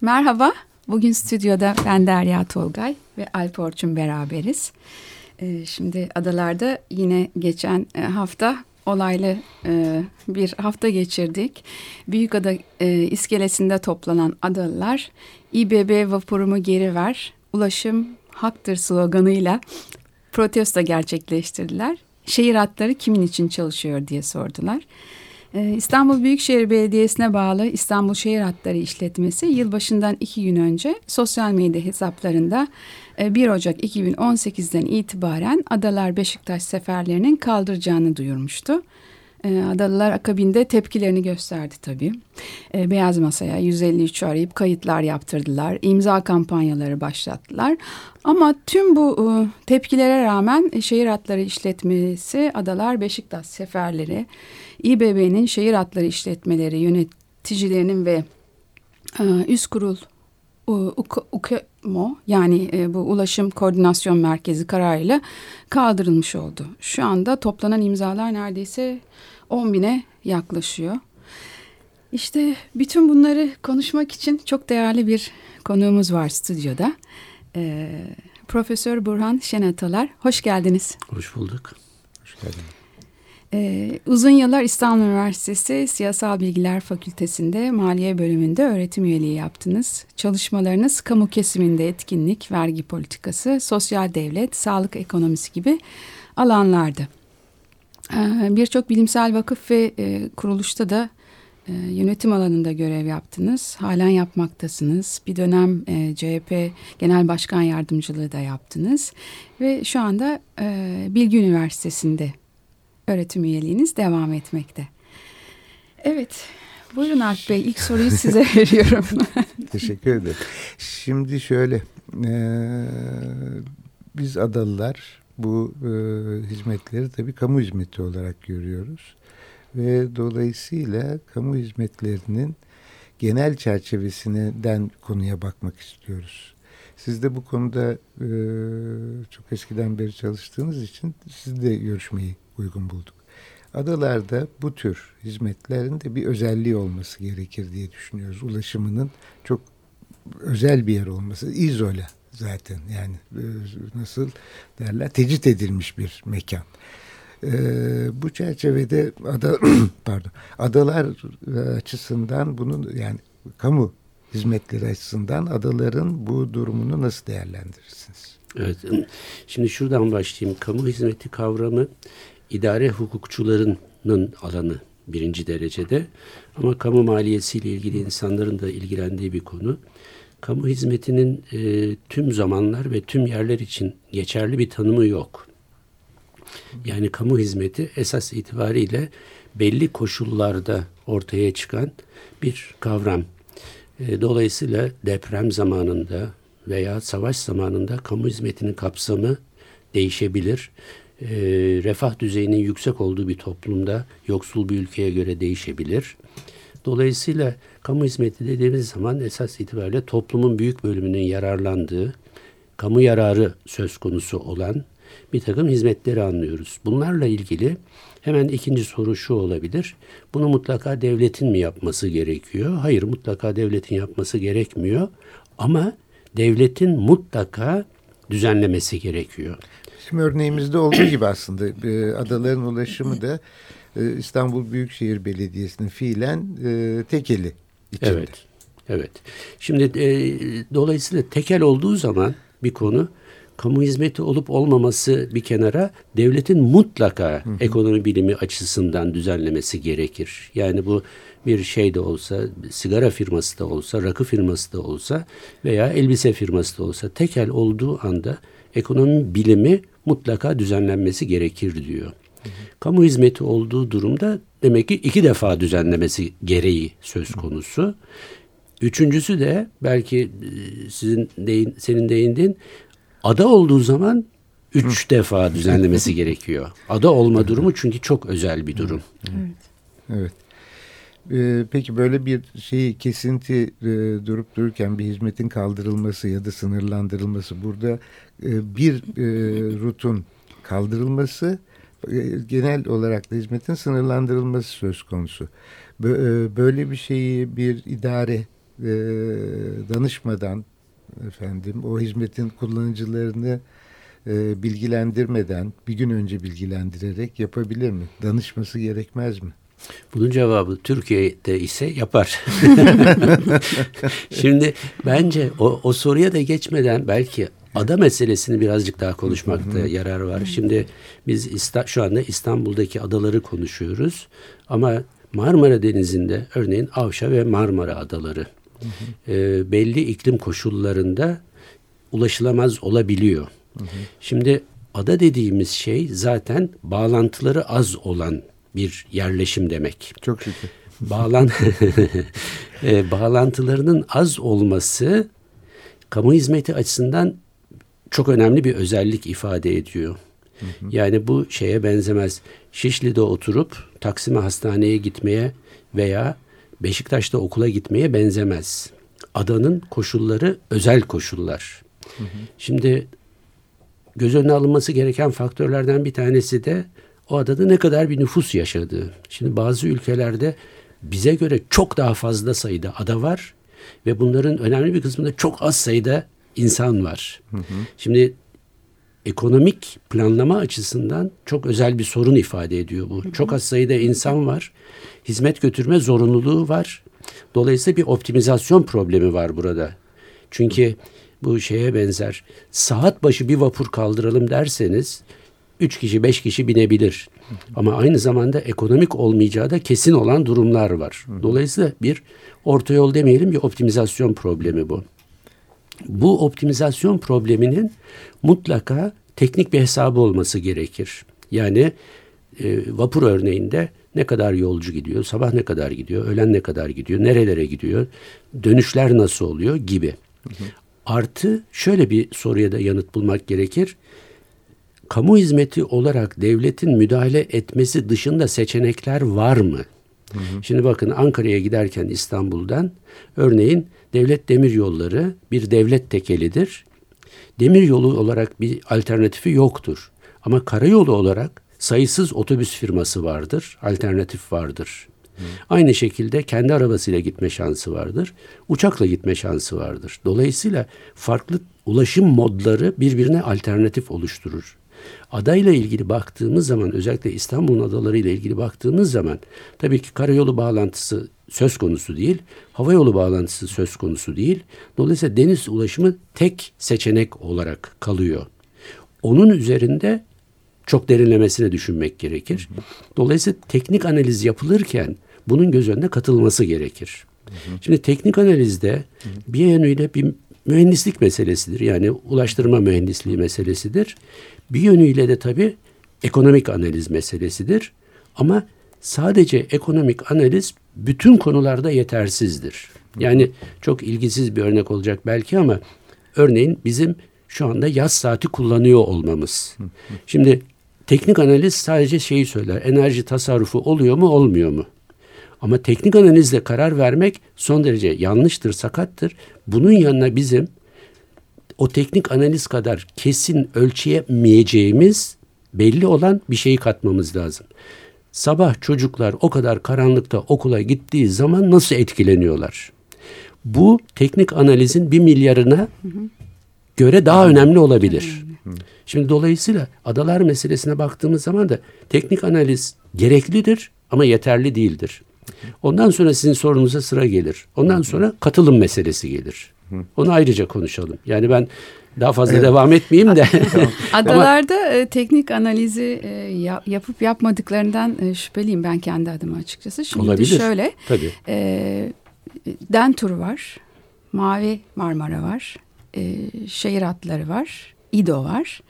Merhaba, bugün stüdyoda ben Derya Tolgay ve Alp Orçun beraberiz. Ee, şimdi adalarda yine geçen e, hafta olaylı e, bir hafta geçirdik. Büyükada e, iskelesinde toplanan adalılar İBB vapurumu geri ver, ulaşım haktır sloganıyla protesto gerçekleştirdiler. Şehir hatları kimin için çalışıyor diye sordular. Ee, İstanbul Büyükşehir Belediyesi'ne bağlı İstanbul Şehir Hatları İşletmesi yılbaşından iki gün önce sosyal medya hesaplarında 1 e, Ocak 2018'den itibaren Adalar Beşiktaş seferlerinin kaldıracağını duyurmuştu. Ee, Adalılar akabinde tepkilerini gösterdi tabii. Ee, Beyaz Masa'ya 153 arayıp kayıtlar yaptırdılar. imza kampanyaları başlattılar. Ama tüm bu e, tepkilere rağmen şehir hatları işletmesi Adalar Beşiktaş seferleri İBB'nin şehir hatları işletmeleri yöneticilerinin ve e, üst kurul UKMO yani e, bu Ulaşım Koordinasyon Merkezi kararıyla kaldırılmış oldu. Şu anda toplanan imzalar neredeyse 10 bine yaklaşıyor. İşte bütün bunları konuşmak için çok değerli bir konuğumuz var stüdyoda. Ee, Profesör Burhan Şenatalar, hoş geldiniz. Hoş bulduk. Hoş geldiniz. Ee, uzun yıllar İstanbul Üniversitesi Siyasal Bilgiler Fakültesi'nde Maliye Bölümünde öğretim üyeliği yaptınız. Çalışmalarınız kamu kesiminde etkinlik, vergi politikası, sosyal devlet, sağlık ekonomisi gibi alanlardı. Ee, Birçok bilimsel vakıf ve e, kuruluşta da e, yönetim alanında görev yaptınız. Halen yapmaktasınız. Bir dönem e, CHP Genel Başkan Yardımcılığı da yaptınız. Ve şu anda e, Bilgi Üniversitesi'nde öğretim üyeliğiniz devam etmekte. Evet, buyurun Alp Bey. İlk soruyu size veriyorum. Teşekkür ederim. Şimdi şöyle, e, biz adalılar bu e, hizmetleri tabii kamu hizmeti olarak görüyoruz. Ve dolayısıyla kamu hizmetlerinin genel çerçevesinden konuya bakmak istiyoruz. Siz de bu konuda e, çok eskiden beri çalıştığınız için siz de görüşmeyi uygun bulduk. Adalarda bu tür hizmetlerin de bir özelliği olması gerekir diye düşünüyoruz. Ulaşımının çok özel bir yer olması. İzola zaten yani e, nasıl derler tecrit edilmiş bir mekan. Ee, bu çerçevede ada pardon adalar açısından bunun yani kamu hizmetleri açısından adaların bu durumunu nasıl değerlendirirsiniz? Evet. Şimdi şuradan başlayayım. Kamu hizmeti kavramı idare hukukçularının alanı birinci derecede. Ama kamu maliyesiyle ilgili insanların da ilgilendiği bir konu. Kamu hizmetinin e, tüm zamanlar ve tüm yerler için geçerli bir tanımı yok. Yani kamu hizmeti esas itibariyle belli koşullarda ortaya çıkan bir kavram. E, dolayısıyla deprem zamanında veya savaş zamanında kamu hizmetinin kapsamı değişebilir e, refah düzeyinin yüksek olduğu bir toplumda yoksul bir ülkeye göre değişebilir. Dolayısıyla kamu hizmeti dediğimiz zaman esas itibariyle toplumun büyük bölümünün yararlandığı, kamu yararı söz konusu olan bir takım hizmetleri anlıyoruz. Bunlarla ilgili hemen ikinci soru şu olabilir. Bunu mutlaka devletin mi yapması gerekiyor? Hayır mutlaka devletin yapması gerekmiyor. Ama devletin mutlaka düzenlemesi gerekiyor. Bizim örneğimizde olduğu gibi aslında e, adaların ulaşımı da e, İstanbul Büyükşehir Belediyesi'nin fiilen e, tekeli içinde. Evet. Evet. Şimdi e, dolayısıyla tekel olduğu zaman bir konu kamu hizmeti olup olmaması bir kenara devletin mutlaka hı hı. ekonomi bilimi açısından düzenlemesi gerekir. Yani bu bir şey de olsa, sigara firması da olsa, rakı firması da olsa veya elbise firması da olsa tekel olduğu anda ekonomi bilimi mutlaka düzenlenmesi gerekir diyor. Hı hı. Kamu hizmeti olduğu durumda demek ki iki defa düzenlemesi gereği söz konusu. Üçüncüsü de belki e, sizin deyin, senin değindiğin ada olduğu zaman üç defa düzenlemesi gerekiyor. Ada olma durumu çünkü çok özel bir durum. Evet. Evet. Ee, peki böyle bir şeyi kesinti e, durup dururken bir hizmetin kaldırılması ya da sınırlandırılması burada e, bir e, rutun kaldırılması e, genel olarak da hizmetin sınırlandırılması söz konusu. Böyle bir şeyi bir idare danışmadan efendim o hizmetin kullanıcılarını bilgilendirmeden bir gün önce bilgilendirerek yapabilir mi? Danışması gerekmez mi? Bunun cevabı Türkiye'de ise yapar. Şimdi bence o, o soruya da geçmeden belki ada meselesini birazcık daha konuşmakta yarar var. Şimdi biz şu anda İstanbul'daki adaları konuşuyoruz ama Marmara Denizi'nde örneğin Avşa ve Marmara adaları e, belli iklim koşullarında ulaşılamaz olabiliyor. Şimdi ada dediğimiz şey zaten bağlantıları az olan bir yerleşim demek. Çok şükür. Bağlan e, bağlantılarının az olması kamu hizmeti açısından çok önemli bir özellik ifade ediyor. Yani bu şeye benzemez. Şişli'de oturup Taksim'e hastaneye gitmeye veya Beşiktaş'ta okula gitmeye benzemez. Adanın koşulları özel koşullar. Şimdi göz önüne alınması gereken faktörlerden bir tanesi de o adada ne kadar bir nüfus yaşadığı. Şimdi bazı ülkelerde bize göre çok daha fazla sayıda ada var ve bunların önemli bir kısmında çok az sayıda insan var. Hı hı. Şimdi ekonomik planlama açısından çok özel bir sorun ifade ediyor bu. Hı hı. Çok az sayıda insan var. Hizmet götürme zorunluluğu var. Dolayısıyla bir optimizasyon problemi var burada. Çünkü bu şeye benzer. Saat başı bir vapur kaldıralım derseniz üç kişi beş kişi binebilir. Ama aynı zamanda ekonomik olmayacağı da kesin olan durumlar var. Dolayısıyla bir orta yol demeyelim bir optimizasyon problemi bu. Bu optimizasyon probleminin mutlaka teknik bir hesabı olması gerekir. Yani e, vapur örneğinde ne kadar yolcu gidiyor, sabah ne kadar gidiyor, öğlen ne kadar gidiyor, nerelere gidiyor, dönüşler nasıl oluyor gibi. Hı hı. Artı şöyle bir soruya da yanıt bulmak gerekir. Kamu hizmeti olarak devletin müdahale etmesi dışında seçenekler var mı? Hı hı. Şimdi bakın Ankara'ya giderken İstanbul'dan örneğin devlet demir yolları bir devlet tekelidir. Demir yolu olarak bir alternatifi yoktur. Ama karayolu olarak sayısız otobüs firması vardır, alternatif vardır. Aynı şekilde kendi arabasıyla gitme şansı vardır. Uçakla gitme şansı vardır. Dolayısıyla farklı ulaşım modları birbirine alternatif oluşturur. Adayla ilgili baktığımız zaman özellikle İstanbul'un adalarıyla ilgili baktığımız zaman tabii ki karayolu bağlantısı söz konusu değil, hava yolu bağlantısı söz konusu değil. Dolayısıyla deniz ulaşımı tek seçenek olarak kalıyor. Onun üzerinde çok derinlemesine düşünmek gerekir. Dolayısıyla teknik analiz yapılırken bunun göz önüne katılması gerekir. Şimdi teknik analizde bir yönüyle bir mühendislik meselesidir. Yani ulaştırma mühendisliği meselesidir. Bir yönüyle de tabii ekonomik analiz meselesidir. Ama sadece ekonomik analiz bütün konularda yetersizdir. Yani çok ilgisiz bir örnek olacak belki ama örneğin bizim şu anda yaz saati kullanıyor olmamız. Şimdi teknik analiz sadece şeyi söyler. Enerji tasarrufu oluyor mu olmuyor mu? Ama teknik analizle karar vermek son derece yanlıştır, sakattır. Bunun yanına bizim o teknik analiz kadar kesin ölçemeyeceğimiz belli olan bir şeyi katmamız lazım. Sabah çocuklar o kadar karanlıkta okula gittiği zaman nasıl etkileniyorlar? Bu teknik analizin bir milyarına göre daha önemli olabilir. Şimdi dolayısıyla adalar meselesine baktığımız zaman da teknik analiz gereklidir ama yeterli değildir. Ondan sonra sizin sorunuza sıra gelir. Ondan sonra katılım meselesi gelir. Onu ayrıca konuşalım. Yani ben daha fazla evet. devam etmeyeyim de. Adalarda e, teknik analizi e, yapıp yapmadıklarından e, şüpheliyim ben kendi adıma açıkçası. Şimdi olabilir. şöyle. Tabii. E, Dentur var. Mavi Marmara var. E, şehir hatları var. İdo var.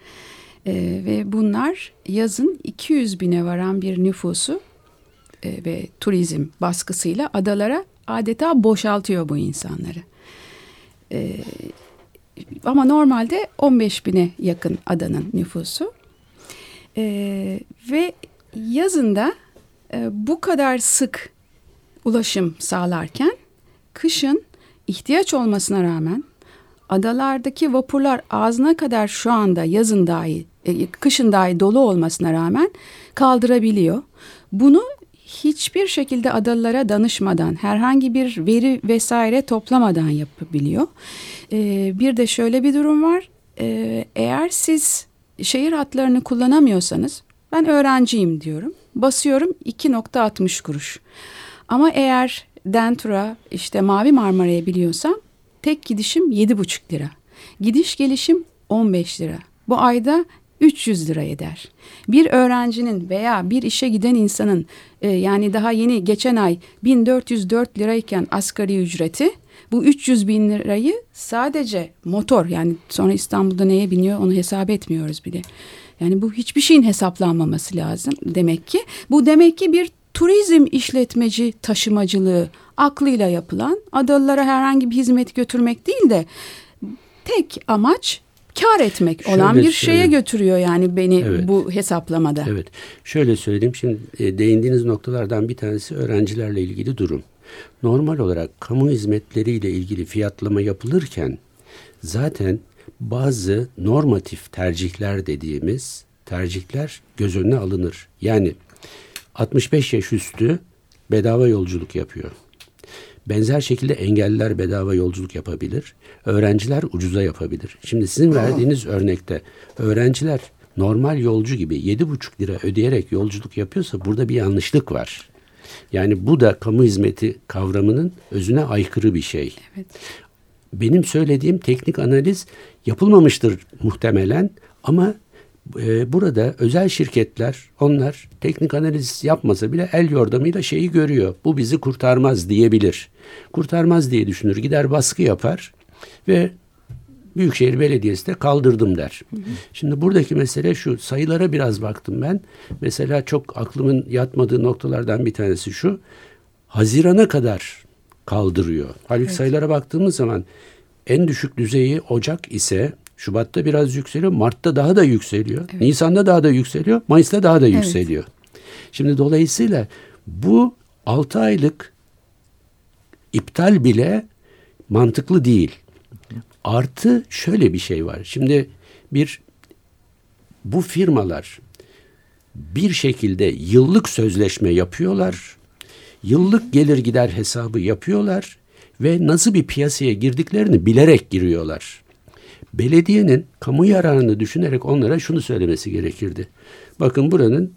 E, ve bunlar yazın 200 bine varan bir nüfusu e, ve turizm baskısıyla adalara adeta boşaltıyor bu insanları. E, ama normalde 15 bine yakın adanın nüfusu. E, ve yazında e, bu kadar sık ulaşım sağlarken kışın ihtiyaç olmasına rağmen adalardaki vapurlar ağzına kadar şu anda yazın dahi, e, kışın dahi dolu olmasına rağmen kaldırabiliyor. Bunu hiçbir şekilde adalılara danışmadan, herhangi bir veri vesaire toplamadan yapabiliyor. E, bir de şöyle bir durum var. E, eğer siz şehir hatlarını kullanamıyorsanız, ben öğrenciyim diyorum. Basıyorum 2.60 kuruş. Ama eğer Dentura işte Mavi Marmara'ya biliyorsam tek gidişim 7,5 lira. Gidiş gelişim 15 lira. Bu ayda 300 lira eder. Bir öğrencinin veya bir işe giden insanın e, yani daha yeni geçen ay 1404 lirayken asgari ücreti bu 300 bin lirayı sadece motor yani sonra İstanbul'da neye biniyor onu hesap etmiyoruz bile. Yani bu hiçbir şeyin hesaplanmaması lazım demek ki. Bu demek ki bir turizm işletmeci taşımacılığı aklıyla yapılan adalılara herhangi bir hizmet götürmek değil de tek amaç kar etmek Şöyle olan bir şeye götürüyor yani beni evet. bu hesaplamada. Evet. Şöyle söyleyeyim. Şimdi e, değindiğiniz noktalardan bir tanesi öğrencilerle ilgili durum. Normal olarak kamu hizmetleriyle ilgili fiyatlama yapılırken zaten bazı normatif tercihler dediğimiz tercihler göz önüne alınır. Yani 65 yaş üstü bedava yolculuk yapıyor. Benzer şekilde engelliler bedava yolculuk yapabilir. Öğrenciler ucuza yapabilir. Şimdi sizin verdiğiniz örnekte öğrenciler normal yolcu gibi 7,5 lira ödeyerek yolculuk yapıyorsa burada bir yanlışlık var. Yani bu da kamu hizmeti kavramının özüne aykırı bir şey. Evet. Benim söylediğim teknik analiz yapılmamıştır muhtemelen ama e, burada özel şirketler onlar teknik analiz yapmasa bile el yordamıyla şeyi görüyor. Bu bizi kurtarmaz diyebilir. Kurtarmaz diye düşünür. Gider baskı yapar ve Büyükşehir Belediyesi de kaldırdım der. Hı hı. Şimdi buradaki mesele şu sayılara biraz baktım ben. Mesela çok aklımın yatmadığı noktalardan bir tanesi şu. Hazirana kadar kaldırıyor. Halbuki evet. sayılara baktığımız zaman en düşük düzeyi Ocak ise Şubat'ta biraz yükseliyor. Mart'ta daha da yükseliyor. Evet. Nisan'da daha da yükseliyor. Mayıs'ta daha da yükseliyor. Evet. Şimdi dolayısıyla bu 6 aylık iptal bile mantıklı değil. Artı şöyle bir şey var. Şimdi bir bu firmalar bir şekilde yıllık sözleşme yapıyorlar. Yıllık gelir gider hesabı yapıyorlar ve nasıl bir piyasaya girdiklerini bilerek giriyorlar. Belediyenin kamu yararını düşünerek onlara şunu söylemesi gerekirdi. Bakın buranın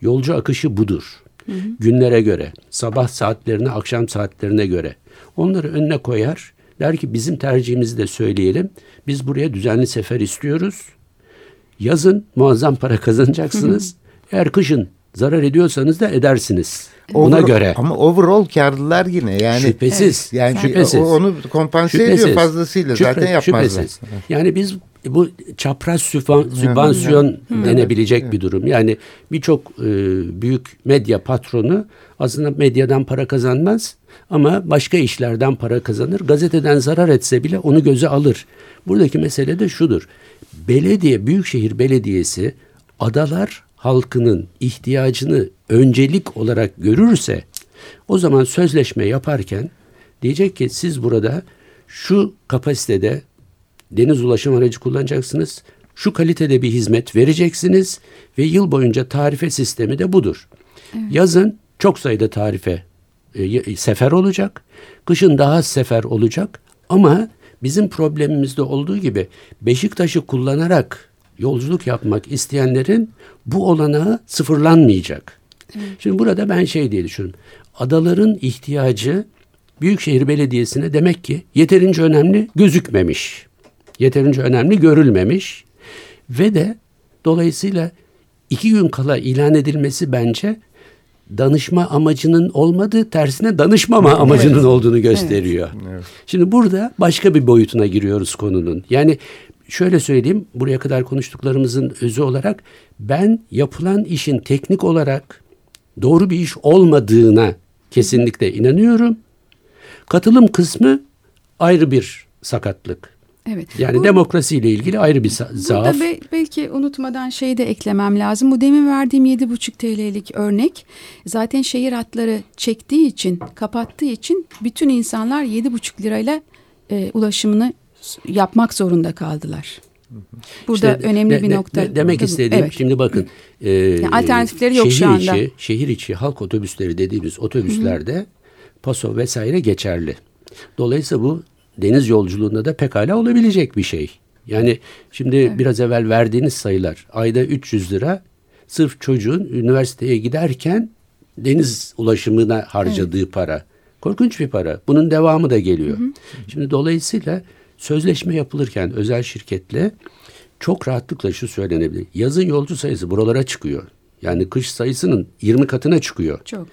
yolcu akışı budur. Hı hı. Günlere göre, sabah saatlerine, akşam saatlerine göre. Onları önüne koyar. Der ki bizim tercihimizi de söyleyelim. Biz buraya düzenli sefer istiyoruz. Yazın muazzam para kazanacaksınız. Hı hı. Eğer kışın zarar ediyorsanız da edersiniz. Buna göre. Ama overall karlılar yine yani. Şüphesiz. Yani şüphesiz. onu kompanse şüphesiz. ediyor fazlasıyla Şüphe, zaten yapmazlar. Şüphesiz. Yani biz bu çapraz sübvansiyon denebilecek evet. bir durum. Yani birçok e, büyük medya patronu aslında medyadan para kazanmaz ama başka işlerden para kazanır. Gazeteden zarar etse bile onu göze alır. Buradaki mesele de şudur. Belediye, Büyükşehir Belediyesi adalar halkının ihtiyacını öncelik olarak görürse o zaman sözleşme yaparken diyecek ki siz burada şu kapasitede deniz ulaşım aracı kullanacaksınız. Şu kalitede bir hizmet vereceksiniz ve yıl boyunca tarife sistemi de budur. Evet. Yazın çok sayıda tarife e, sefer olacak. Kışın daha az sefer olacak ama bizim problemimizde olduğu gibi Beşiktaş'ı kullanarak yolculuk yapmak isteyenlerin bu olanağı sıfırlanmayacak. Evet. Şimdi burada ben şey diye düşünüyorum. Adaların ihtiyacı Büyükşehir Belediyesi'ne demek ki yeterince önemli gözükmemiş. Yeterince önemli görülmemiş. Ve de dolayısıyla iki gün kala ilan edilmesi bence danışma amacının olmadığı tersine danışmama evet. amacının olduğunu gösteriyor. Evet. Şimdi burada başka bir boyutuna giriyoruz konunun. Yani şöyle söyleyeyim buraya kadar konuştuklarımızın özü olarak ben yapılan işin teknik olarak doğru bir iş olmadığına kesinlikle inanıyorum. Katılım kısmı ayrı bir sakatlık. Evet. Yani bu, demokrasiyle ilgili ayrı bir zaaf. Burada be, belki unutmadan şeyi de eklemem lazım. Bu demin verdiğim 7,5 TL'lik örnek zaten şehir hatları çektiği için, kapattığı için bütün insanlar 7,5 lirayla e, ulaşımını yapmak zorunda kaldılar. Burada İşte önemli de- bir nokta. de- demek istediğim evet. şimdi bakın. e, alternatifleri yok şehir şu anda. Içi, şehir içi halk otobüsleri dediğimiz otobüslerde paso vesaire geçerli. Dolayısıyla bu deniz yolculuğunda da pekala olabilecek bir şey. Yani şimdi biraz evvel verdiğiniz sayılar ayda 300 lira sırf çocuğun üniversiteye giderken deniz ulaşımına harcadığı para. Korkunç bir para. Bunun devamı da geliyor. Şimdi dolayısıyla sözleşme yapılırken özel şirketle çok rahatlıkla şu söylenebilir. Yazın yolcu sayısı buralara çıkıyor. Yani kış sayısının 20 katına çıkıyor. Çok.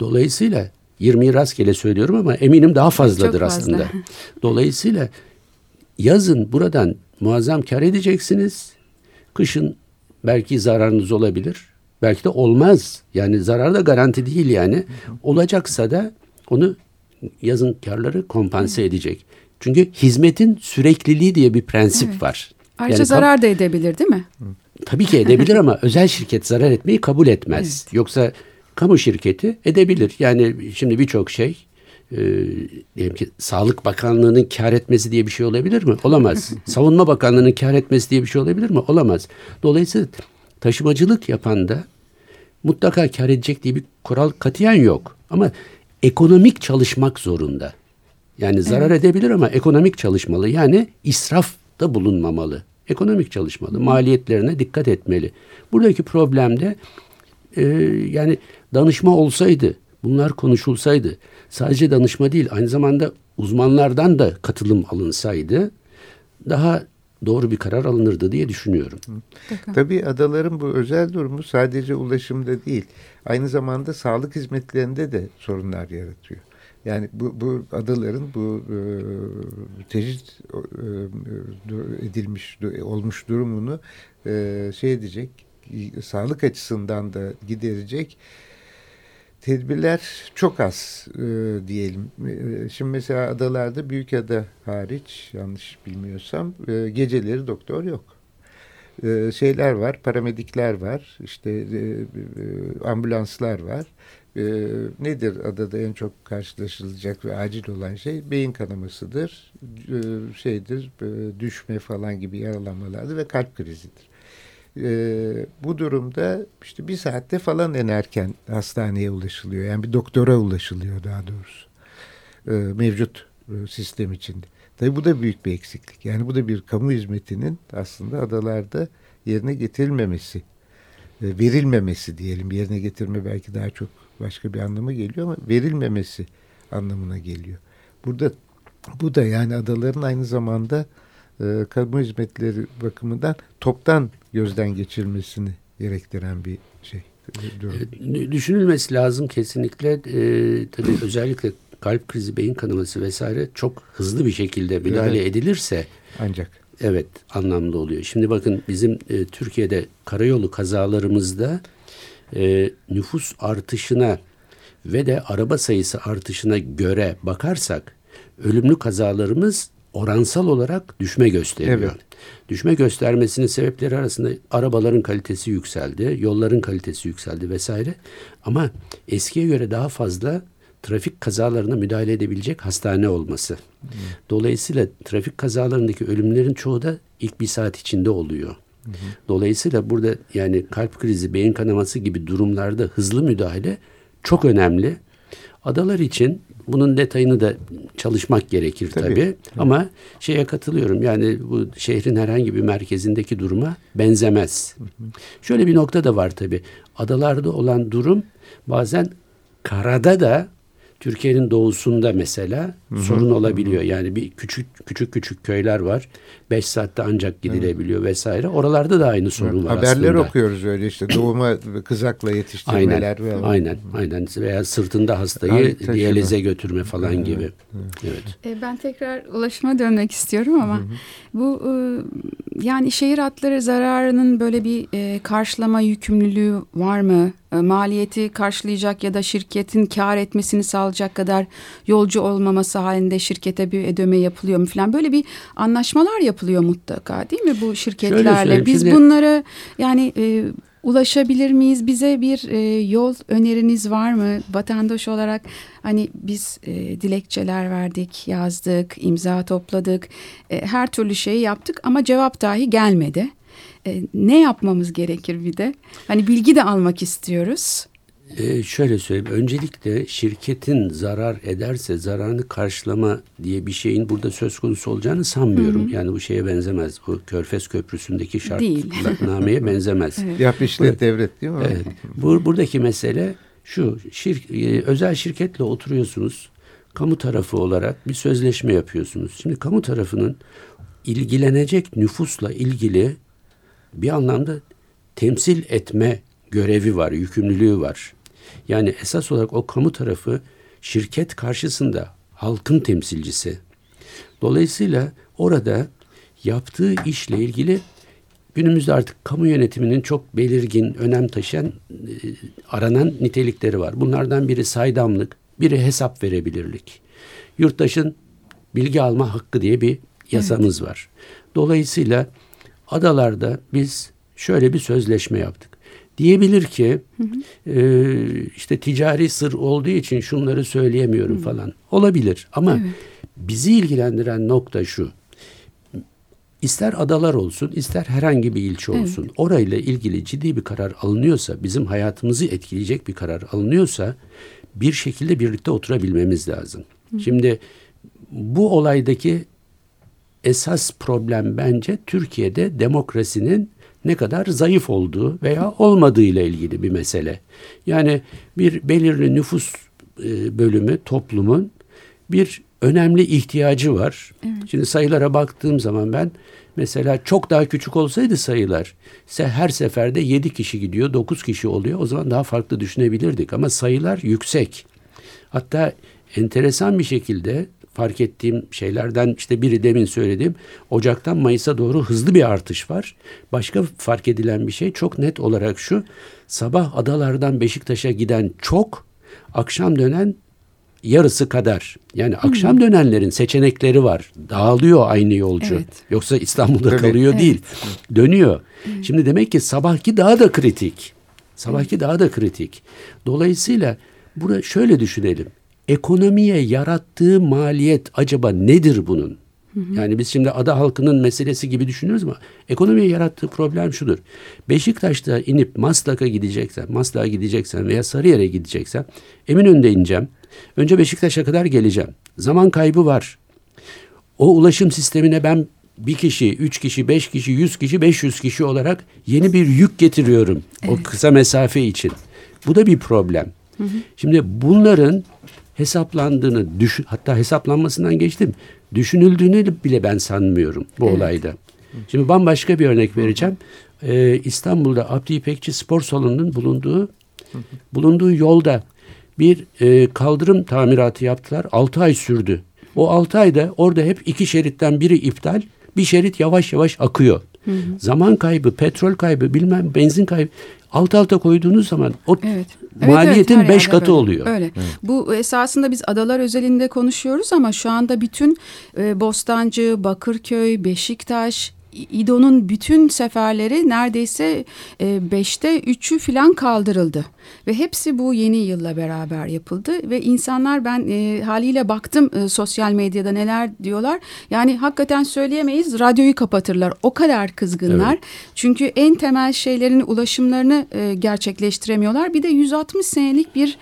Dolayısıyla 20'yi rastgele söylüyorum ama eminim daha fazladır Çok fazla. aslında. Dolayısıyla yazın buradan muazzam kar edeceksiniz. Kışın belki zararınız olabilir. Belki de olmaz. Yani zarar da garanti değil yani. Olacaksa da onu yazın karları kompanse edecek. Çünkü hizmetin sürekliliği diye bir prensip var. Ayrıca Yani zarar da edebilir değil mi? Tabii ki edebilir ama özel şirket zarar etmeyi kabul etmez. Yoksa kamu şirketi edebilir. Yani şimdi birçok şey e, diyelim ki Sağlık Bakanlığı'nın kar etmesi diye bir şey olabilir mi? Olamaz. Savunma Bakanlığı'nın kar etmesi diye bir şey olabilir mi? Olamaz. Dolayısıyla taşımacılık yapan da mutlaka kar edecek diye bir kural katiyen yok. Ama ekonomik çalışmak zorunda. Yani zarar edebilir ama ekonomik çalışmalı. Yani israf da bulunmamalı. Ekonomik çalışmalı. Maliyetlerine dikkat etmeli. Buradaki problem de e, yani danışma olsaydı, bunlar konuşulsaydı, sadece danışma değil aynı zamanda uzmanlardan da katılım alınsaydı daha doğru bir karar alınırdı diye düşünüyorum. Tabii adaların bu özel durumu sadece ulaşımda değil, aynı zamanda sağlık hizmetlerinde de sorunlar yaratıyor. Yani bu, bu adaların bu e, tecrit e, edilmiş olmuş durumunu e, şey edecek, sağlık açısından da giderecek tedbirler çok az e, diyelim. E, şimdi mesela adalarda Büyükada hariç yanlış bilmiyorsam e, geceleri doktor yok. E, şeyler var, paramedikler var, işte e, e, ambulanslar var. E, nedir adada en çok karşılaşılacak ve acil olan şey? Beyin kanamasıdır, e, şeydir, e, düşme falan gibi yaralanmalardır ve kalp krizidir. E, bu durumda işte bir saatte falan en erken hastaneye ulaşılıyor. Yani bir doktora ulaşılıyor daha doğrusu. E, mevcut sistem içinde. Tabii bu da büyük bir eksiklik. Yani bu da bir kamu hizmetinin aslında adalarda yerine getirilmemesi, e, verilmemesi diyelim. Yerine getirme belki daha çok başka bir anlama geliyor ama verilmemesi anlamına geliyor. Burada bu da yani adaların aynı zamanda e, kamu hizmetleri bakımından toptan gözden geçirilmesini gerektiren bir şey. Durum. E, Düşünülmesi lazım kesinlikle. E, tabii özellikle kalp krizi, beyin kanaması vesaire çok hızlı bir şekilde müdahale Evet. edilirse Ancak evet anlamlı oluyor. Şimdi bakın bizim e, Türkiye'de karayolu kazalarımızda e, nüfus artışına ve de araba sayısı artışına göre bakarsak ölümlü kazalarımız oransal olarak düşme gösteriyor. Evet. Düşme göstermesinin sebepleri arasında arabaların kalitesi yükseldi, yolların kalitesi yükseldi vesaire. Ama eskiye göre daha fazla trafik kazalarına müdahale edebilecek hastane olması. Dolayısıyla trafik kazalarındaki ölümlerin çoğu da ilk bir saat içinde oluyor. Dolayısıyla burada yani kalp krizi, beyin kanaması gibi durumlarda hızlı müdahale çok önemli. Adalar için bunun detayını da çalışmak gerekir tabii. Tabii. Ama şeye katılıyorum. Yani bu şehrin herhangi bir merkezindeki duruma benzemez. Şöyle bir nokta da var tabii. Adalarda olan durum bazen karada da Türkiye'nin doğusunda mesela sorun olabiliyor. Yani bir küçük küçük küçük köyler var. Beş saatte ancak gidilebiliyor vesaire. Oralarda da aynı sorun var haberler aslında. okuyoruz öyle işte doğuma kızakla yetiştirmeler. Aynen, ve- aynen, aynen. Veya sırtında hastayı Ay, diyalize götürme falan gibi. Evet. E, Ben tekrar ulaşıma dönmek istiyorum ama bu e, yani şehir hatları zararının böyle bir e, karşılama yükümlülüğü var mı? E, Maliyeti karşılayacak ya da şirketin kar etmesini sağlayacak kadar yolcu olmaması halinde şirkete bir ödeme yapılıyor mu falan böyle bir anlaşmalar yapılıyor mutlaka değil mi bu şirketlerle? Biz şimdi- bunları yani e, ulaşabilir miyiz? Bize bir e, yol öneriniz var mı? Vatandaş olarak hani biz e, dilekçeler verdik, yazdık, imza topladık, e, her türlü şeyi yaptık ama cevap dahi gelmedi. E, ne yapmamız gerekir bir de? Hani bilgi de almak istiyoruz. Ee, şöyle söyleyeyim. Öncelikle şirketin zarar ederse zararını karşılama diye bir şeyin burada söz konusu olacağını sanmıyorum. Hı hı. Yani bu şeye benzemez. Bu Körfez Köprüsü'ndeki şartnameye benzemez. evet. Yap işlet devlet değil mi? Evet. Bu, buradaki mesele şu. Şir, e, özel şirketle oturuyorsunuz. Kamu tarafı olarak bir sözleşme yapıyorsunuz. Şimdi kamu tarafının ilgilenecek nüfusla ilgili bir anlamda temsil etme görevi var, yükümlülüğü var. Yani esas olarak o kamu tarafı şirket karşısında halkın temsilcisi. Dolayısıyla orada yaptığı işle ilgili günümüzde artık kamu yönetiminin çok belirgin, önem taşıyan, e, aranan nitelikleri var. Bunlardan biri saydamlık, biri hesap verebilirlik. Yurttaşın bilgi alma hakkı diye bir yasamız evet. var. Dolayısıyla adalarda biz şöyle bir sözleşme yaptık diyebilir ki hı hı. E, işte ticari sır olduğu için şunları söyleyemiyorum hı. falan. Olabilir ama evet. bizi ilgilendiren nokta şu. İster adalar olsun, ister herhangi bir ilçe olsun. Evet. Orayla ilgili ciddi bir karar alınıyorsa, bizim hayatımızı etkileyecek bir karar alınıyorsa bir şekilde birlikte oturabilmemiz lazım. Hı. Şimdi bu olaydaki esas problem bence Türkiye'de demokrasinin ne kadar zayıf olduğu veya olmadığı ile ilgili bir mesele. Yani bir belirli nüfus e, bölümü toplumun bir önemli ihtiyacı var. Evet. Şimdi sayılara baktığım zaman ben mesela çok daha küçük olsaydı sayılar her seferde 7 kişi gidiyor 9 kişi oluyor o zaman daha farklı düşünebilirdik ama sayılar yüksek. Hatta enteresan bir şekilde fark ettiğim şeylerden işte biri demin söylediğim Ocak'tan Mayıs'a doğru hızlı bir artış var. Başka fark edilen bir şey çok net olarak şu. Sabah adalardan Beşiktaş'a giden çok, akşam dönen yarısı kadar. Yani Hı-hı. akşam dönenlerin seçenekleri var. Dağılıyor aynı yolcu. Evet. Yoksa İstanbul'da Tabii. kalıyor evet. değil. Dönüyor. Evet. Şimdi demek ki sabahki daha da kritik. Sabahki evet. daha da kritik. Dolayısıyla burada şöyle düşünelim ekonomiye yarattığı maliyet acaba nedir bunun? Hı hı. Yani biz şimdi ada halkının meselesi gibi düşünüyoruz ama ekonomiye yarattığı problem şudur. Beşiktaş'ta inip Maslak'a gideceksen, Maslak'a gideceksen veya Sarıyer'e gideceksen Eminönü'nde ineceğim. Önce Beşiktaş'a kadar geleceğim. Zaman kaybı var. O ulaşım sistemine ben bir kişi, üç kişi, beş kişi, yüz kişi, beş yüz kişi olarak yeni bir yük getiriyorum evet. o kısa mesafe için. Bu da bir problem. Hı hı. Şimdi bunların hesaplandığını, düşün, hatta hesaplanmasından geçtim. Düşünüldüğünü bile ben sanmıyorum bu evet. olayda. Şimdi bambaşka bir örnek vereceğim. Ee, İstanbul'da Abdi İpekçi Spor Salonu'nun bulunduğu bulunduğu yolda bir e, kaldırım tamiratı yaptılar. Altı ay sürdü. O altı ayda orada hep iki şeritten biri iptal, bir şerit yavaş yavaş akıyor. Hı hı. Zaman kaybı, petrol kaybı, bilmem benzin kaybı alt alta koyduğunuz zaman o evet. maliyetin evet, evet, beş katı böyle. oluyor. Öyle. Evet. Bu esasında biz adalar özelinde konuşuyoruz ama şu anda bütün e, Bostancı, Bakırköy, Beşiktaş, İDO'nun bütün seferleri neredeyse e, beşte üçü filan kaldırıldı. Ve hepsi bu yeni yılla beraber yapıldı. Ve insanlar ben e, haliyle baktım e, sosyal medyada neler diyorlar. Yani hakikaten söyleyemeyiz radyoyu kapatırlar. O kadar kızgınlar. Evet. Çünkü en temel şeylerin ulaşımlarını e, gerçekleştiremiyorlar. Bir de 160 senelik bir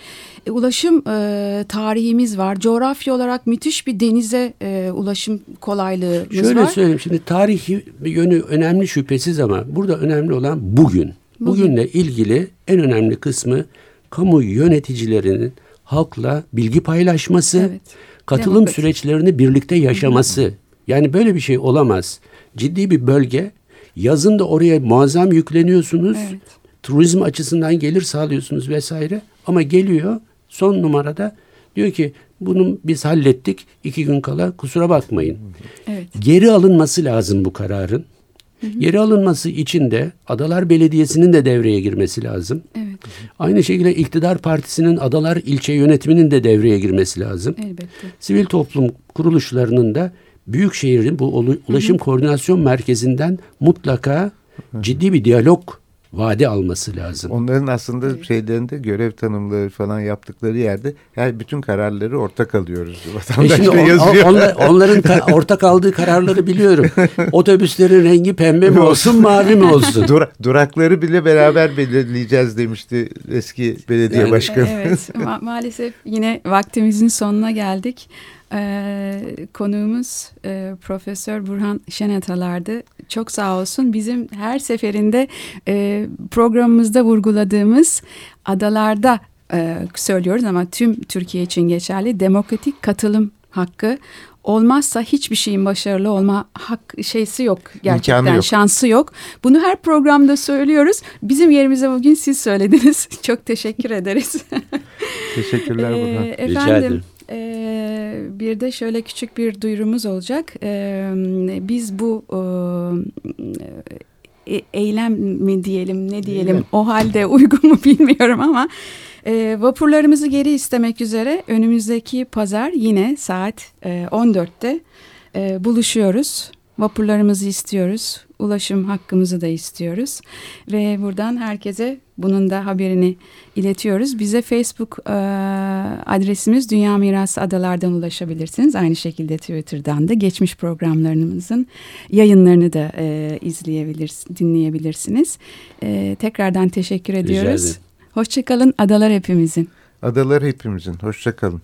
e, ulaşım e, tarihimiz var. Coğrafya olarak müthiş bir denize e, ulaşım kolaylığımız Şöyle var. Şöyle söyleyeyim şimdi tarihi yönü önemli şüphesiz ama burada önemli olan bugün. Bugünle ilgili en önemli kısmı kamu yöneticilerinin halkla bilgi paylaşması, evet. katılım Demokrasi. süreçlerini birlikte yaşaması. Yani böyle bir şey olamaz. Ciddi bir bölge. Yazın da oraya muazzam yükleniyorsunuz. Evet. Turizm açısından gelir sağlıyorsunuz vesaire. Ama geliyor son numarada diyor ki bunu biz hallettik iki gün kala kusura bakmayın. Evet. Geri alınması lazım bu kararın. Hı hı. Geri alınması için de Adalar Belediyesi'nin de devreye girmesi lazım. Evet. Aynı şekilde iktidar partisinin Adalar ilçe yönetiminin de devreye girmesi lazım. Elbette. Sivil toplum kuruluşlarının da büyük şehrin bu ulaşım hı hı. koordinasyon merkezinden mutlaka ciddi bir diyalog vade alması lazım. Onların aslında evet. şeylerinde görev tanımları falan yaptıkları yerde her bütün kararları ortak alıyoruz. Vatandaş e şimdi yazıyor. On, on, onların ka ortak aldığı kararları biliyorum. Otobüslerin rengi pembe mi olsun mavi mi olsun? Dur durakları bile beraber belirleyeceğiz demişti eski belediye yani, başkanı. Evet ma maalesef yine vaktimizin sonuna geldik. Ee, konuğumuz e, Profesör Burhan Şenatalar'dı. Çok sağ olsun. Bizim her seferinde e, programımızda vurguladığımız adalarda e, söylüyoruz ama tüm Türkiye için geçerli demokratik katılım hakkı olmazsa hiçbir şeyin başarılı olma hak şeysi yok gerçekten yok. şansı yok. Bunu her programda söylüyoruz. Bizim yerimize bugün siz söylediniz. Çok teşekkür ederiz. Teşekkürler Burhan. Ee, efendim e, bir de şöyle küçük bir duyurumuz olacak. E, biz bu e, eylem mi diyelim ne diyelim o halde uygun mu bilmiyorum ama e, vapurlarımızı geri istemek üzere önümüzdeki pazar yine saat e, 14'te e, buluşuyoruz. Vapurlarımızı istiyoruz. Ulaşım hakkımızı da istiyoruz. Ve buradan herkese bunun da haberini iletiyoruz. Bize Facebook e, adresimiz Dünya Mirası Adalardan ulaşabilirsiniz. Aynı şekilde Twitter'dan da geçmiş programlarımızın yayınlarını da e, izleyebilirsiniz, dinleyebilirsiniz. E, tekrardan teşekkür ediyoruz. Hoşçakalın adalar hepimizin. Adalar hepimizin. Hoşçakalın.